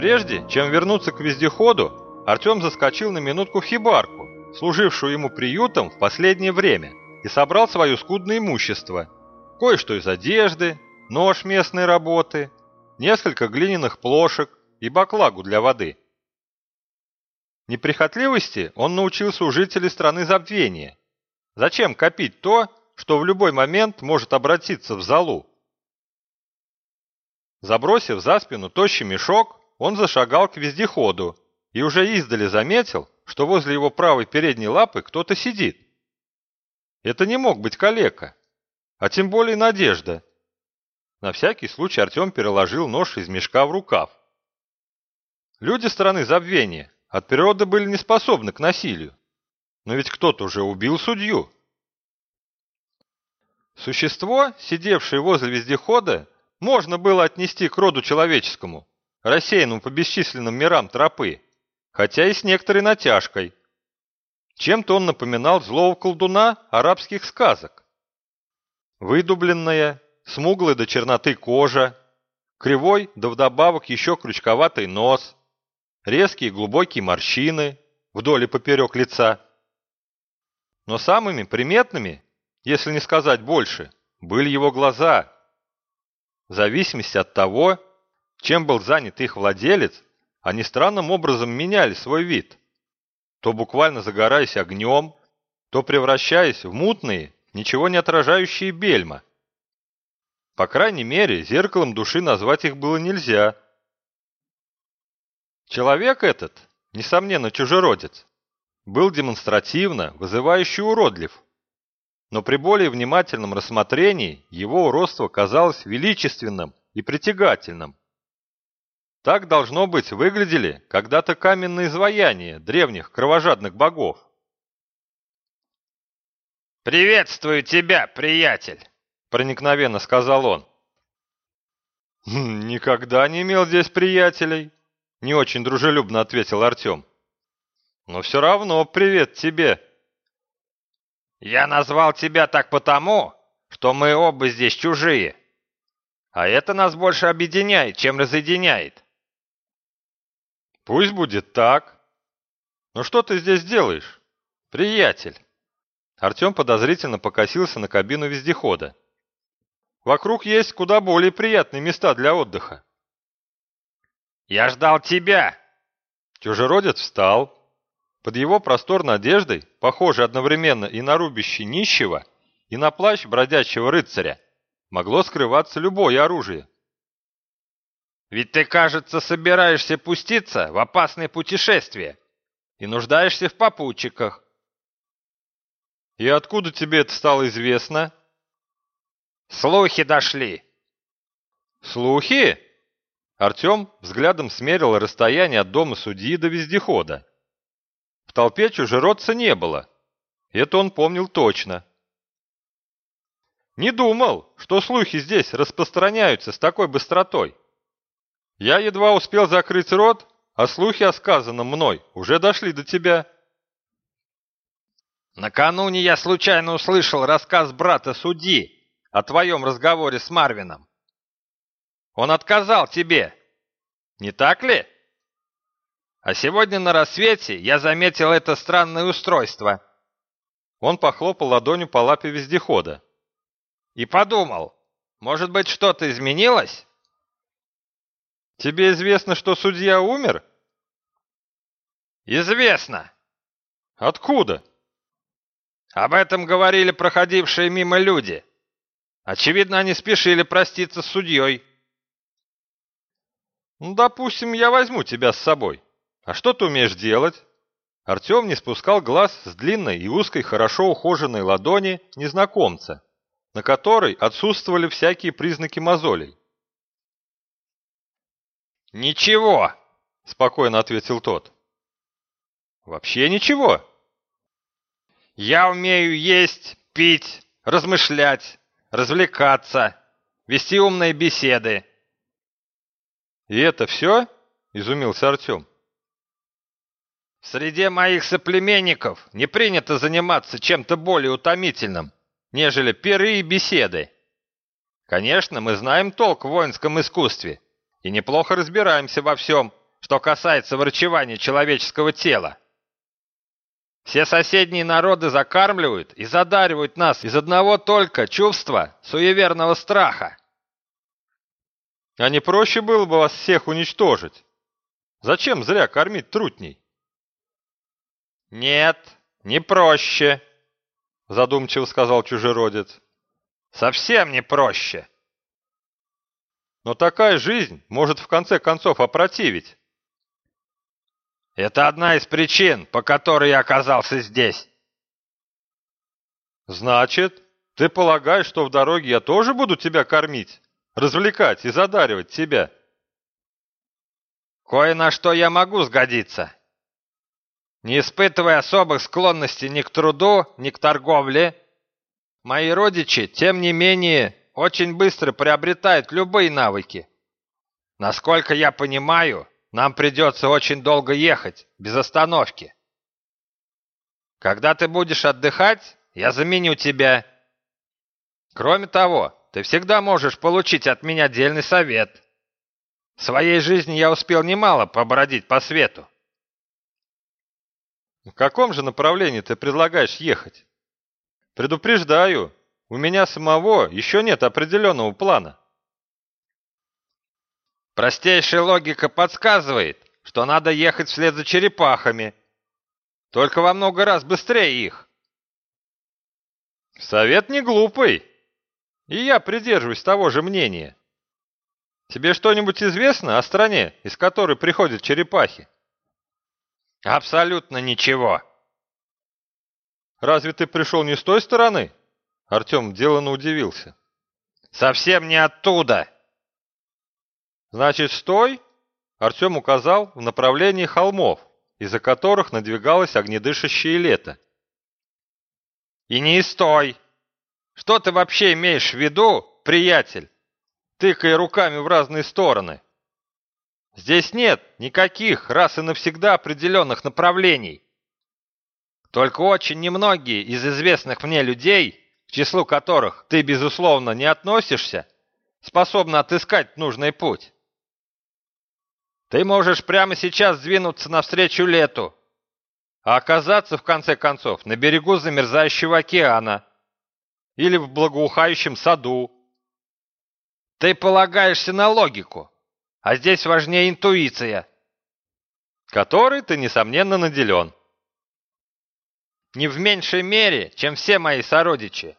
Прежде, чем вернуться к вездеходу, Артем заскочил на минутку в хибарку, служившую ему приютом в последнее время, и собрал свое скудное имущество. Кое-что из одежды, нож местной работы, несколько глиняных плошек и баклагу для воды. Неприхотливости он научился у жителей страны забвения. Зачем копить то, что в любой момент может обратиться в залу? Забросив за спину тощий мешок, он зашагал к вездеходу и уже издали заметил, что возле его правой передней лапы кто-то сидит. Это не мог быть калека, а тем более Надежда. На всякий случай Артем переложил нож из мешка в рукав. Люди страны забвения от природы были не способны к насилию. Но ведь кто-то уже убил судью. Существо, сидевшее возле вездехода, можно было отнести к роду человеческому, рассеянному по бесчисленным мирам тропы, хотя и с некоторой натяжкой. Чем-то он напоминал злого колдуна арабских сказок. Выдубленная, смуглая до черноты кожа, кривой, да вдобавок еще крючковатый нос, резкие глубокие морщины вдоль и поперек лица. Но самыми приметными, если не сказать больше, были его глаза. В зависимости от того, чем был занят их владелец, они странным образом меняли свой вид. То буквально загораясь огнем, то превращаясь в мутные, ничего не отражающие бельма. По крайней мере, зеркалом души назвать их было нельзя. Человек этот, несомненно чужеродец, был демонстративно, вызывающе уродлив. Но при более внимательном рассмотрении его уродство казалось величественным и притягательным. Так, должно быть, выглядели когда-то каменные изваяния древних кровожадных богов. «Приветствую тебя, приятель!» — проникновенно сказал он. «Хм, «Никогда не имел здесь приятелей», — не очень дружелюбно ответил Артем. «Но все равно привет тебе». «Я назвал тебя так потому, что мы оба здесь чужие. А это нас больше объединяет, чем разъединяет. Пусть будет так. Но что ты здесь делаешь, приятель? Артем подозрительно покосился на кабину вездехода. Вокруг есть куда более приятные места для отдыха. Я ждал тебя. Чужеродец встал. Под его просторной одеждой, похожей одновременно и на рубище нищего, и на плащ бродячего рыцаря, могло скрываться любое оружие. Ведь ты, кажется, собираешься пуститься в опасное путешествие и нуждаешься в попутчиках. И откуда тебе это стало известно? Слухи дошли. Слухи? Артем взглядом смерил расстояние от дома судьи до вездехода. В толпе чужеродца не было. Это он помнил точно. Не думал, что слухи здесь распространяются с такой быстротой. Я едва успел закрыть рот, а слухи о сказанном мной уже дошли до тебя. Накануне я случайно услышал рассказ брата судьи о твоем разговоре с Марвином. Он отказал тебе, не так ли? А сегодня на рассвете я заметил это странное устройство. Он похлопал ладонью по лапе вездехода. И подумал, может быть, что-то изменилось? Тебе известно, что судья умер? Известно. Откуда? Об этом говорили проходившие мимо люди. Очевидно, они спешили проститься с судьей. Ну, допустим, я возьму тебя с собой. А что ты умеешь делать? Артем не спускал глаз с длинной и узкой, хорошо ухоженной ладони незнакомца, на которой отсутствовали всякие признаки мозолей. «Ничего», — спокойно ответил тот. «Вообще ничего?» «Я умею есть, пить, размышлять, развлекаться, вести умные беседы». «И это все?» — изумился Артем. «В среде моих соплеменников не принято заниматься чем-то более утомительным, нежели пиры и беседы. Конечно, мы знаем толк в воинском искусстве» и неплохо разбираемся во всем, что касается врачевания человеческого тела. Все соседние народы закармливают и задаривают нас из одного только чувства суеверного страха. А не проще было бы вас всех уничтожить? Зачем зря кормить трутней? Нет, не проще, задумчиво сказал чужеродец. Совсем не проще. Но такая жизнь может в конце концов опротивить. Это одна из причин, по которой я оказался здесь. Значит, ты полагаешь, что в дороге я тоже буду тебя кормить, развлекать и задаривать тебя? Кое на что я могу сгодиться. Не испытывая особых склонностей ни к труду, ни к торговле, мои родичи, тем не менее, очень быстро приобретают любые навыки. Насколько я понимаю, нам придется очень долго ехать, без остановки. Когда ты будешь отдыхать, я заменю тебя. Кроме того, ты всегда можешь получить от меня отдельный совет. В своей жизни я успел немало побродить по свету. В каком же направлении ты предлагаешь ехать? Предупреждаю, у меня самого еще нет определенного плана. Простейшая логика подсказывает, что надо ехать вслед за черепахами. Только во много раз быстрее их. Совет не глупый. И я придерживаюсь того же мнения. Тебе что-нибудь известно о стране, из которой приходят черепахи? Абсолютно ничего. Разве ты пришел не с той стороны? Артем деланно удивился. Совсем не оттуда. Значит, стой? Артем указал в направлении холмов, из-за которых надвигалось огнедышащее лето. И не стой! Что ты вообще имеешь в виду, приятель, тыкая руками в разные стороны? Здесь нет никаких раз и навсегда определенных направлений. Только очень немногие из известных мне людей, к числу которых ты, безусловно, не относишься, способны отыскать нужный путь. Ты можешь прямо сейчас двинуться навстречу лету, а оказаться, в конце концов, на берегу замерзающего океана или в благоухающем саду. Ты полагаешься на логику, а здесь важнее интуиция, которой ты, несомненно, наделен. Не в меньшей мере, чем все мои сородичи.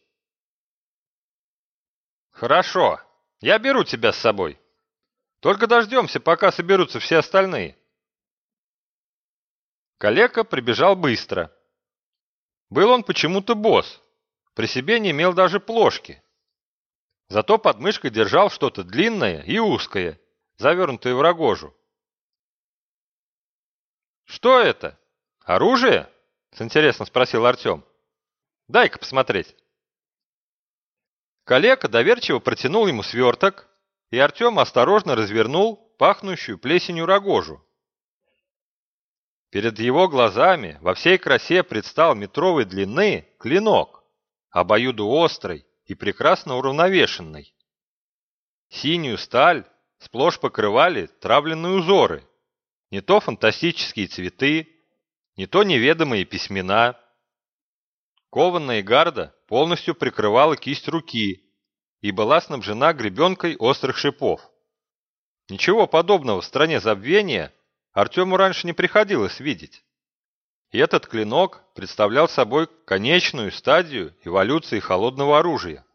Хорошо, я беру тебя с собой. Только дождемся, пока соберутся все остальные. Калека прибежал быстро. Был он почему-то босс. При себе не имел даже плошки. Зато под мышкой держал что-то длинное и узкое, завернутое в рогожу. «Что это? Оружие?» — с интересом спросил Артем. «Дай-ка посмотреть». Калека доверчиво протянул ему сверток, и Артем осторожно развернул пахнущую плесенью рогожу. Перед его глазами во всей красе предстал метровой длины клинок, обоюдоострый и прекрасно уравновешенный. Синюю сталь сплошь покрывали травленные узоры, не то фантастические цветы, не то неведомые письмена. Кованная гарда полностью прикрывала кисть руки, и была снабжена гребенкой острых шипов. Ничего подобного в стране забвения Артему раньше не приходилось видеть. И этот клинок представлял собой конечную стадию эволюции холодного оружия.